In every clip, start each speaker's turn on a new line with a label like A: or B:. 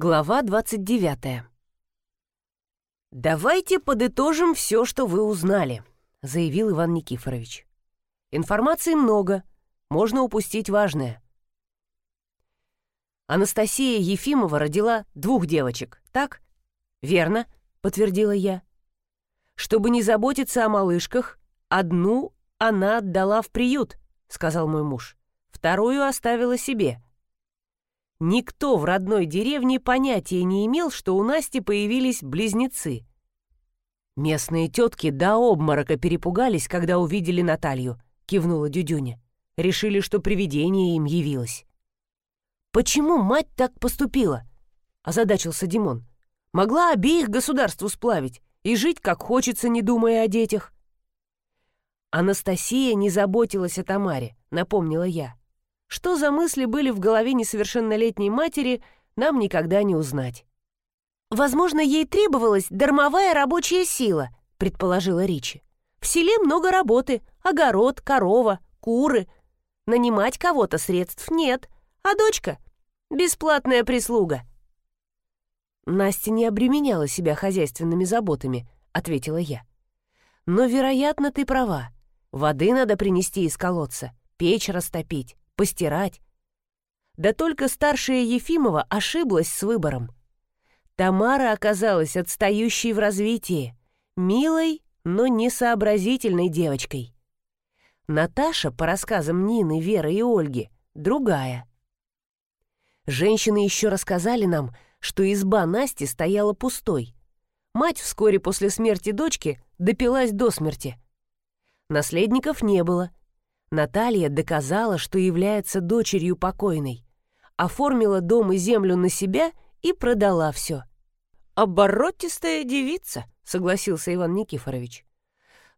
A: Глава 29. «Давайте подытожим все, что вы узнали», — заявил Иван Никифорович. «Информации много, можно упустить важное». Анастасия Ефимова родила двух девочек, так? «Верно», — подтвердила я. «Чтобы не заботиться о малышках, одну она отдала в приют», — сказал мой муж. «Вторую оставила себе». Никто в родной деревне понятия не имел, что у Насти появились близнецы. Местные тетки до обморока перепугались, когда увидели Наталью, кивнула Дюдюня. Решили, что привидение им явилось. «Почему мать так поступила?» — озадачился Димон. «Могла обеих государству сплавить и жить, как хочется, не думая о детях». Анастасия не заботилась о Тамаре, напомнила я. Что за мысли были в голове несовершеннолетней матери, нам никогда не узнать. «Возможно, ей требовалась дармовая рабочая сила», — предположила Ричи. «В селе много работы, огород, корова, куры. Нанимать кого-то средств нет, а дочка — бесплатная прислуга». «Настя не обременяла себя хозяйственными заботами», — ответила я. «Но, вероятно, ты права. Воды надо принести из колодца, печь растопить, постирать. Да только старшая Ефимова ошиблась с выбором. Тамара оказалась отстающей в развитии, милой, но несообразительной девочкой. Наташа, по рассказам Нины, Веры и Ольги, другая. Женщины еще рассказали нам, что изба Насти стояла пустой. Мать вскоре после смерти дочки допилась до смерти. Наследников не было, Наталья доказала, что является дочерью покойной, оформила дом и землю на себя и продала все. «Оборотистая девица», — согласился Иван Никифорович.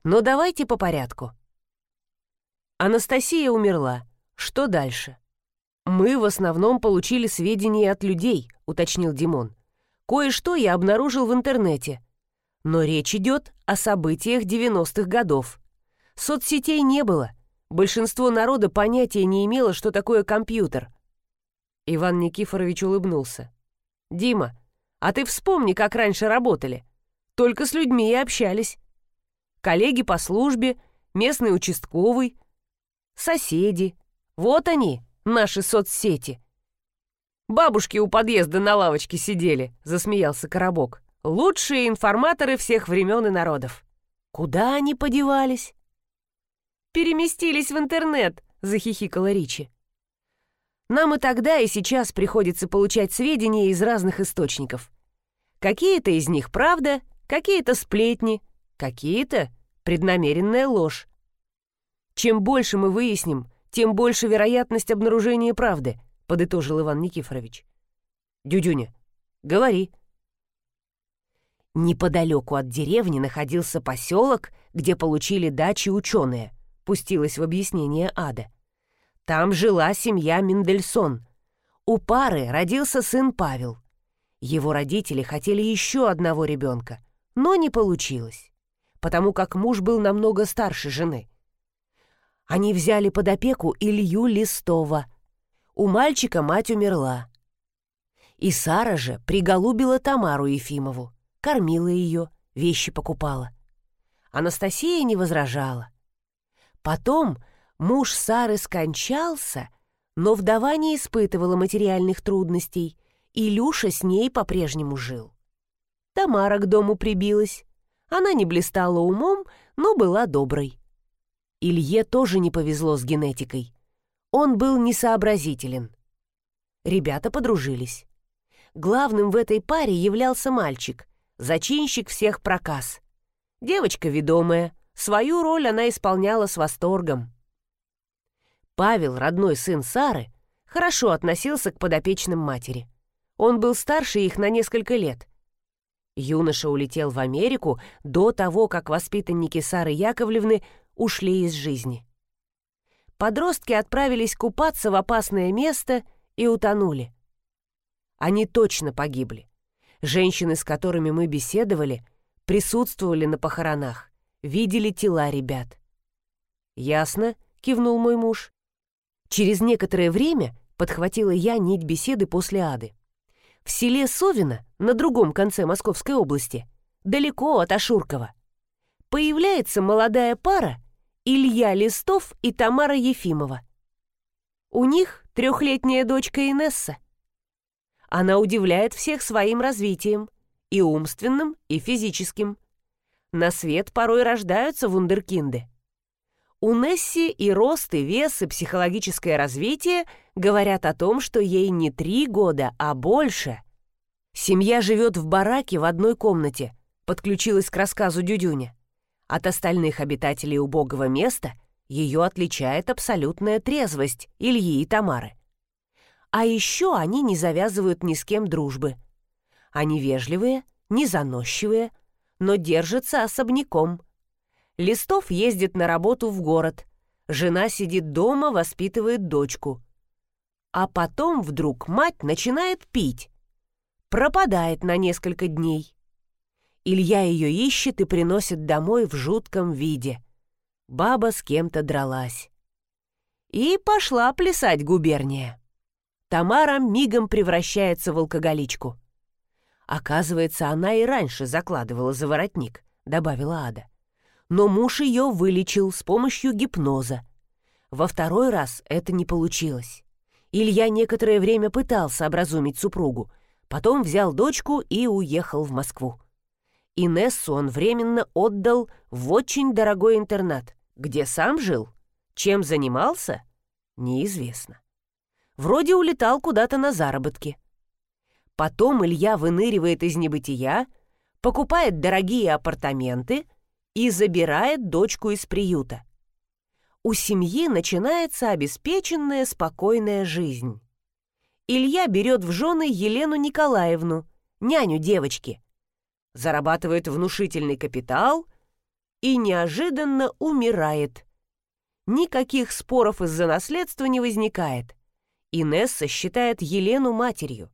A: «Но давайте по порядку». Анастасия умерла. Что дальше? «Мы в основном получили сведения от людей», — уточнил Димон. «Кое-что я обнаружил в интернете. Но речь идет о событиях 90-х годов. Соцсетей не было, Большинство народа понятия не имело, что такое компьютер. Иван Никифорович улыбнулся. «Дима, а ты вспомни, как раньше работали. Только с людьми и общались. Коллеги по службе, местный участковый, соседи. Вот они, наши соцсети». «Бабушки у подъезда на лавочке сидели», — засмеялся Коробок. «Лучшие информаторы всех времен и народов». «Куда они подевались?» Переместились в интернет», — захихикала Ричи. «Нам и тогда, и сейчас приходится получать сведения из разных источников. Какие-то из них правда, какие-то сплетни, какие-то преднамеренная ложь. Чем больше мы выясним, тем больше вероятность обнаружения правды», — подытожил Иван Никифорович. «Дюдюня, говори». Неподалеку от деревни находился поселок, где получили дачи ученые — пустилась в объяснение Ада. Там жила семья Мендельсон. У пары родился сын Павел. Его родители хотели еще одного ребенка, но не получилось, потому как муж был намного старше жены. Они взяли под опеку Илью Листова. У мальчика мать умерла. И Сара же приголубила Тамару Ефимову, кормила ее, вещи покупала. Анастасия не возражала. Потом муж Сары скончался, но вдова не испытывала материальных трудностей, и Люша с ней по-прежнему жил. Тамара к дому прибилась. Она не блистала умом, но была доброй. Илье тоже не повезло с генетикой. Он был несообразителен. Ребята подружились. Главным в этой паре являлся мальчик, зачинщик всех проказ. Девочка ведомая, Свою роль она исполняла с восторгом. Павел, родной сын Сары, хорошо относился к подопечным матери. Он был старше их на несколько лет. Юноша улетел в Америку до того, как воспитанники Сары Яковлевны ушли из жизни. Подростки отправились купаться в опасное место и утонули. Они точно погибли. Женщины, с которыми мы беседовали, присутствовали на похоронах видели тела ребят. «Ясно», — кивнул мой муж. Через некоторое время подхватила я нить беседы после ады. В селе Совино, на другом конце Московской области, далеко от Ашуркова, появляется молодая пара Илья Листов и Тамара Ефимова. У них трехлетняя дочка Инесса. Она удивляет всех своим развитием, и умственным, и физическим. На свет порой рождаются вундеркинды. У Несси и рост, и вес, и психологическое развитие говорят о том, что ей не три года, а больше. Семья живет в бараке в одной комнате, подключилась к рассказу Дюдюня. От остальных обитателей убогого места ее отличает абсолютная трезвость Ильи и Тамары. А еще они не завязывают ни с кем дружбы. Они вежливые, не заносчивые, но держатся особняком – Листов ездит на работу в город. Жена сидит дома, воспитывает дочку. А потом вдруг мать начинает пить. Пропадает на несколько дней. Илья ее ищет и приносит домой в жутком виде. Баба с кем-то дралась. И пошла плясать губерния. Тамара мигом превращается в алкоголичку. Оказывается, она и раньше закладывала за воротник, добавила Ада но муж ее вылечил с помощью гипноза. Во второй раз это не получилось. Илья некоторое время пытался образумить супругу, потом взял дочку и уехал в Москву. Инессу он временно отдал в очень дорогой интернат, где сам жил. Чем занимался? Неизвестно. Вроде улетал куда-то на заработки. Потом Илья выныривает из небытия, покупает дорогие апартаменты — и забирает дочку из приюта. У семьи начинается обеспеченная спокойная жизнь. Илья берет в жены Елену Николаевну, няню девочки, зарабатывает внушительный капитал и неожиданно умирает. Никаких споров из-за наследства не возникает. Инесса считает Елену матерью,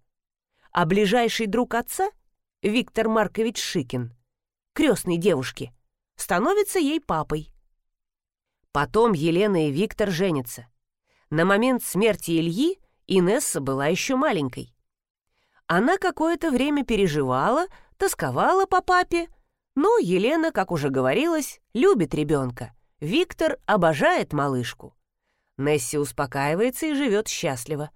A: а ближайший друг отца, Виктор Маркович Шикин, крестной девушки, становится ей папой. Потом Елена и Виктор женятся. На момент смерти Ильи Инесса была еще маленькой. Она какое-то время переживала, тосковала по папе, но Елена, как уже говорилось, любит ребенка. Виктор обожает малышку. Несси успокаивается и живет счастливо.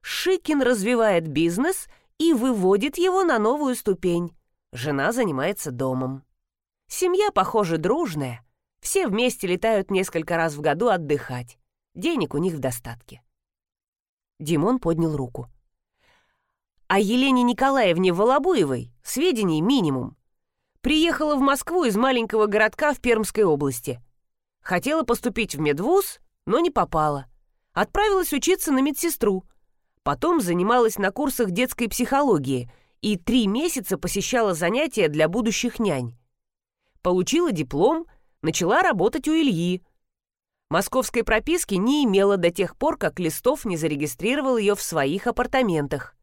A: Шикин развивает бизнес и выводит его на новую ступень. Жена занимается домом. Семья, похоже, дружная. Все вместе летают несколько раз в году отдыхать. Денег у них в достатке. Димон поднял руку. О Елене Николаевне Волобуевой сведений минимум. Приехала в Москву из маленького городка в Пермской области. Хотела поступить в медвуз, но не попала. Отправилась учиться на медсестру. Потом занималась на курсах детской психологии и три месяца посещала занятия для будущих нянь получила диплом, начала работать у Ильи. Московской прописки не имела до тех пор, как Листов не зарегистрировал ее в своих апартаментах.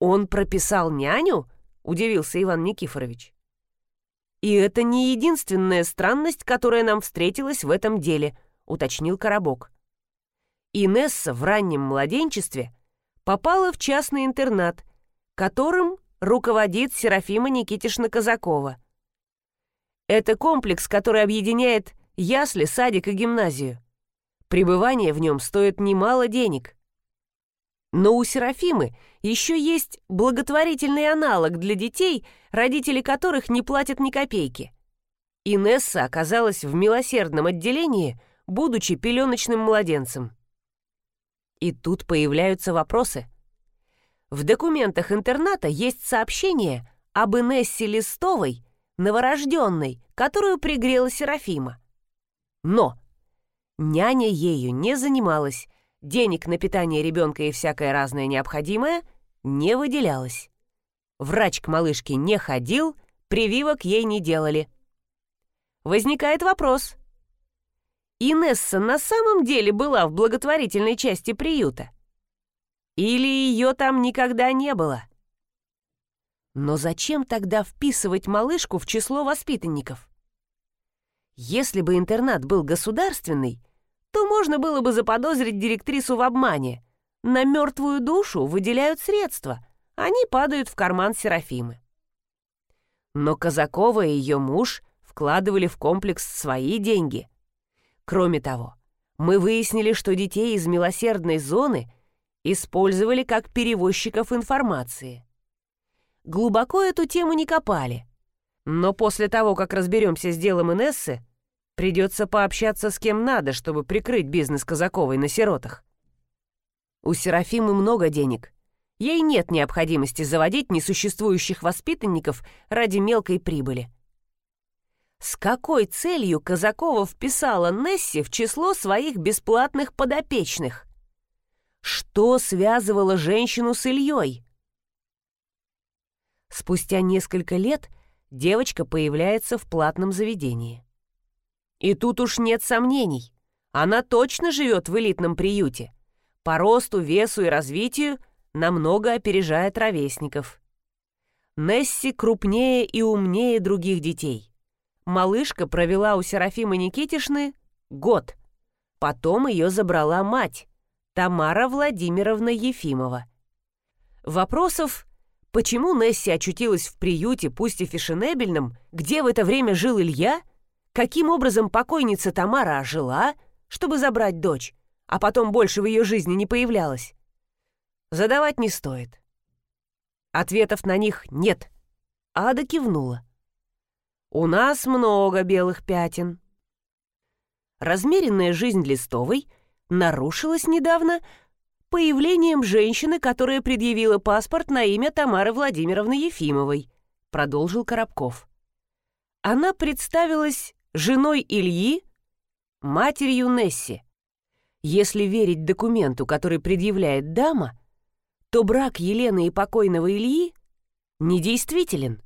A: «Он прописал няню?» — удивился Иван Никифорович. «И это не единственная странность, которая нам встретилась в этом деле», — уточнил Коробок. Инесса в раннем младенчестве попала в частный интернат, которым руководит Серафима Никитишна Казакова — это комплекс, который объединяет ясли, садик и гимназию. Пребывание в нем стоит немало денег. Но у Серафимы еще есть благотворительный аналог для детей, родители которых не платят ни копейки. Инесса оказалась в милосердном отделении, будучи пеленочным младенцем. И тут появляются вопросы. В документах интерната есть сообщение об Инессе Листовой, новорожденной, которую пригрела Серафима. Но няня ею не занималась, денег на питание ребенка и всякое разное необходимое не выделялось. Врач к малышке не ходил, прививок ей не делали. Возникает вопрос. Инесса на самом деле была в благотворительной части приюта? Или ее там никогда не было? Но зачем тогда вписывать малышку в число воспитанников? Если бы интернат был государственный, то можно было бы заподозрить директрису в обмане, на мертвую душу выделяют средства. Они падают в карман Серафимы. Но Казакова и ее муж вкладывали в комплекс свои деньги. Кроме того, мы выяснили, что детей из милосердной зоны использовали как перевозчиков информации. Глубоко эту тему не копали. Но после того, как разберемся с делом Инессы, придется пообщаться с кем надо, чтобы прикрыть бизнес Казаковой на сиротах. У Серафимы много денег. Ей нет необходимости заводить несуществующих воспитанников ради мелкой прибыли. С какой целью Казакова вписала Несси в число своих бесплатных подопечных? Что связывало женщину с Ильей? Спустя несколько лет девочка появляется в платном заведении. И тут уж нет сомнений. Она точно живет в элитном приюте. По росту, весу и развитию намного опережает ровесников. Несси крупнее и умнее других детей. Малышка провела у Серафимы Никитишны год. Потом ее забрала мать, Тамара Владимировна Ефимова. Вопросов, почему Несси очутилась в приюте, пусть и фешенебельном, где в это время жил Илья, каким образом покойница Тамара ожила, чтобы забрать дочь, а потом больше в ее жизни не появлялась, задавать не стоит. Ответов на них нет. Ада кивнула. «У нас много белых пятен». Размеренная жизнь Листовой нарушилась недавно появлением женщины, которая предъявила паспорт на имя Тамары Владимировны Ефимовой, продолжил Коробков. Она представилась женой Ильи, матерью Несси. Если верить документу, который предъявляет дама, то брак Елены и покойного Ильи недействителен.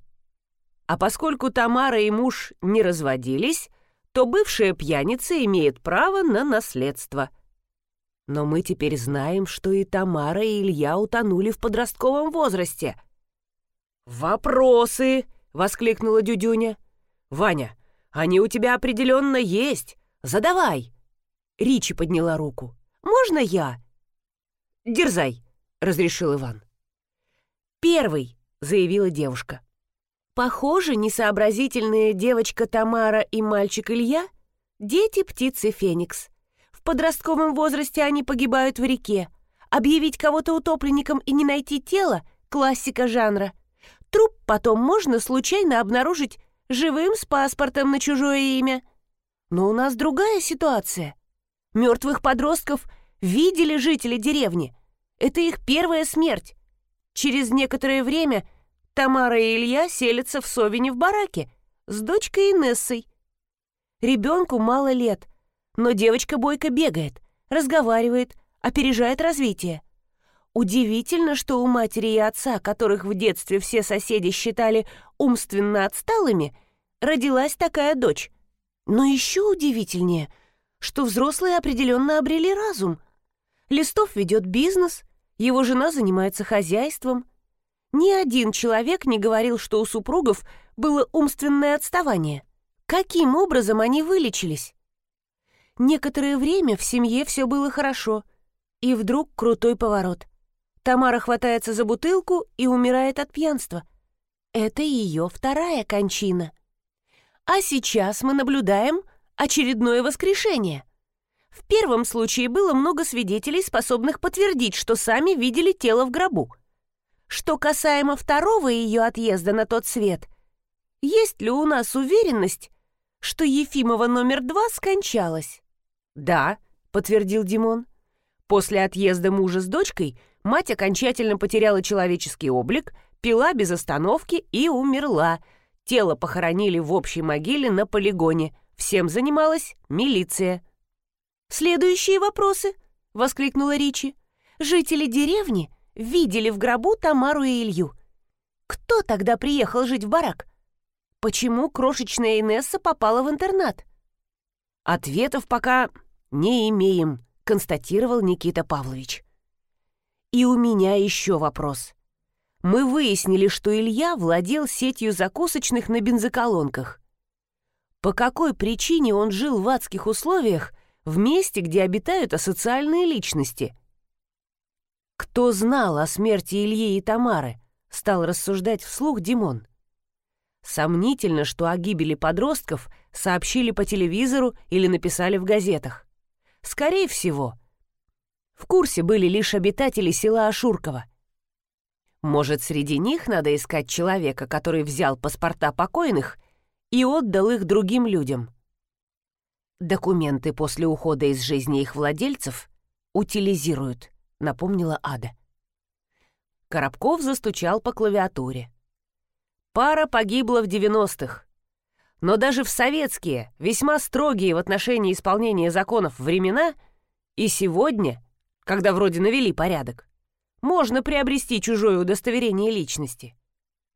A: А поскольку Тамара и муж не разводились, то бывшая пьяница имеет право на наследство. Но мы теперь знаем, что и Тамара, и Илья утонули в подростковом возрасте. «Вопросы!» — воскликнула Дюдюня. «Ваня, они у тебя определенно есть. Задавай!» Ричи подняла руку. «Можно я?» «Дерзай!» — разрешил Иван. «Первый!» — заявила девушка. Похоже, несообразительная девочка Тамара и мальчик Илья — дети птицы Феникс. В подростковом возрасте они погибают в реке. Объявить кого-то утопленником и не найти тело — классика жанра. Труп потом можно случайно обнаружить живым с паспортом на чужое имя. Но у нас другая ситуация. Мертвых подростков видели жители деревни. Это их первая смерть. Через некоторое время Тамара и Илья селятся в Совине в бараке с дочкой Инессой. Ребенку мало лет, но девочка бойко бегает, разговаривает, опережает развитие. Удивительно, что у матери и отца, которых в детстве все соседи считали умственно отсталыми, родилась такая дочь. Но еще удивительнее, что взрослые определенно обрели разум. Листов ведет бизнес, его жена занимается хозяйством, ни один человек не говорил, что у супругов было умственное отставание. Каким образом они вылечились? Некоторое время в семье все было хорошо, и вдруг крутой поворот. Тамара хватается за бутылку и умирает от пьянства. Это ее вторая кончина. А сейчас мы наблюдаем очередное воскрешение. В первом случае было много свидетелей, способных подтвердить, что сами видели тело в гробу — что касаемо второго ее отъезда на тот свет, есть ли у нас уверенность, что Ефимова номер два скончалась? «Да», — подтвердил Димон. После отъезда мужа с дочкой мать окончательно потеряла человеческий облик, пила без остановки и умерла. Тело похоронили в общей могиле на полигоне. Всем занималась милиция. «Следующие вопросы?» — воскликнула Ричи. «Жители деревни видели в гробу Тамару и Илью. Кто тогда приехал жить в барак? Почему крошечная Инесса попала в интернат? Ответов пока не имеем, констатировал Никита Павлович. И у меня еще вопрос. Мы выяснили, что Илья владел сетью закусочных на бензоколонках. По какой причине он жил в адских условиях в месте, где обитают асоциальные личности – Кто знал о смерти Ильи и Тамары? Стал рассуждать вслух Димон. Сомнительно, что о гибели подростков сообщили по телевизору или написали в газетах. Скорее всего, в курсе были лишь обитатели села Ашурково. Может, среди них надо искать человека, который взял паспорта покойных и отдал их другим людям. Документы после ухода из жизни их владельцев утилизируют, напомнила Ада. Коробков застучал по клавиатуре. Пара погибла в 90-х. Но даже в советские, весьма строгие в отношении исполнения законов времена, и сегодня, когда вроде навели порядок, можно приобрести чужое удостоверение личности.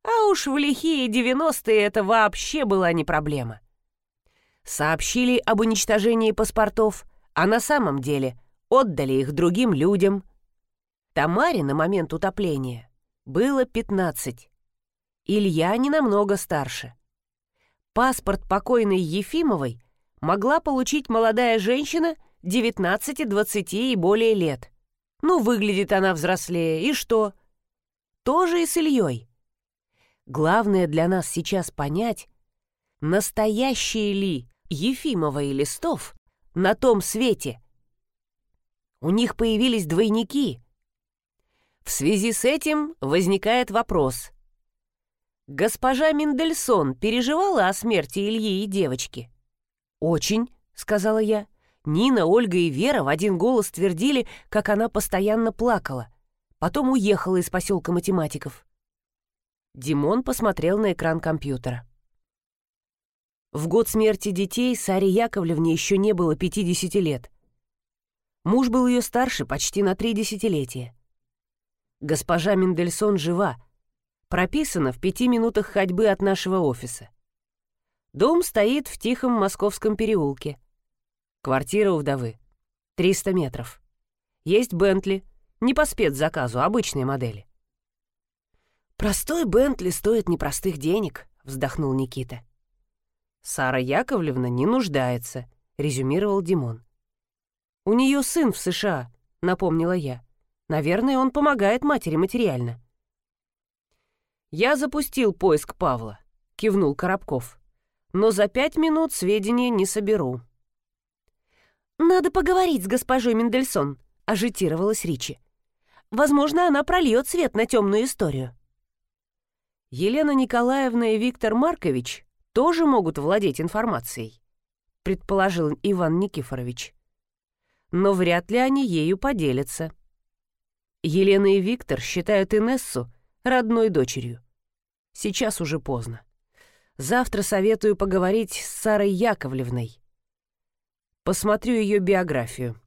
A: А уж в лихие 90-е это вообще была не проблема. Сообщили об уничтожении паспортов, а на самом деле отдали их другим людям. Тамаре на момент утопления было 15. Илья не намного старше. Паспорт покойной Ефимовой могла получить молодая женщина 19-20 и более лет. Ну, выглядит она взрослее, и что? Тоже и с Ильей. Главное для нас сейчас понять, настоящие ли Ефимова и Листов на том свете. У них появились двойники. В связи с этим возникает вопрос. Госпожа Мендельсон переживала о смерти Ильи и девочки? «Очень», — сказала я. Нина, Ольга и Вера в один голос твердили, как она постоянно плакала. Потом уехала из поселка математиков. Димон посмотрел на экран компьютера. В год смерти детей Саре Яковлевне еще не было 50 лет. Муж был ее старше почти на три десятилетия. Госпожа Мендельсон жива. Прописана в пяти минутах ходьбы от нашего офиса. Дом стоит в тихом московском переулке. Квартира у вдовы. 300 метров. Есть Бентли. Не по спецзаказу, обычные модели. «Простой Бентли стоит непростых денег», — вздохнул Никита. «Сара Яковлевна не нуждается», — резюмировал Димон. «У нее сын в США», — напомнила я. «Наверное, он помогает матери материально». «Я запустил поиск Павла», — кивнул Коробков. «Но за пять минут сведения не соберу». «Надо поговорить с госпожой Мендельсон», — ажитировалась Ричи. «Возможно, она прольет свет на темную историю». Елена Николаевна и Виктор Маркович тоже могут владеть информацией, предположил Иван Никифорович. Но вряд ли они ею поделятся. Елена и Виктор считают Инессу родной дочерью. Сейчас уже поздно. Завтра советую поговорить с Сарой Яковлевной. Посмотрю ее биографию.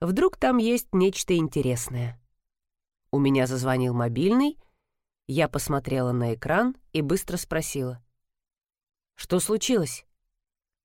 A: Вдруг там есть нечто интересное. У меня зазвонил мобильный, я посмотрела на экран и быстро спросила. «Что случилось?»